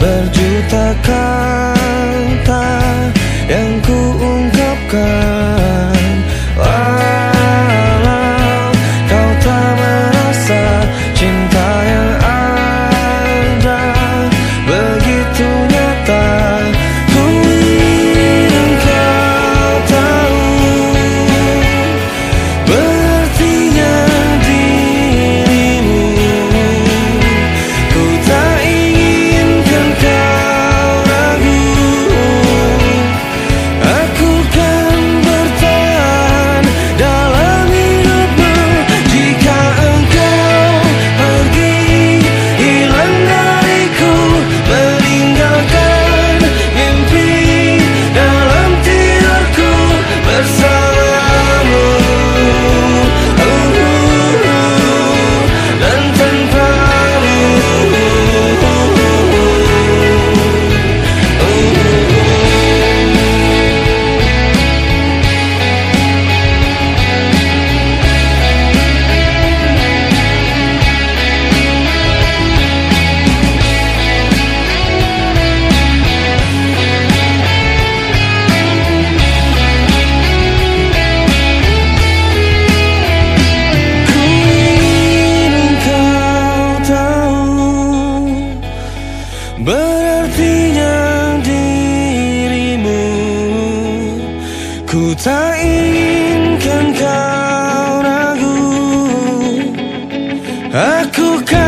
berjuta kata Ku tak inginkan kau ragu. Aku kan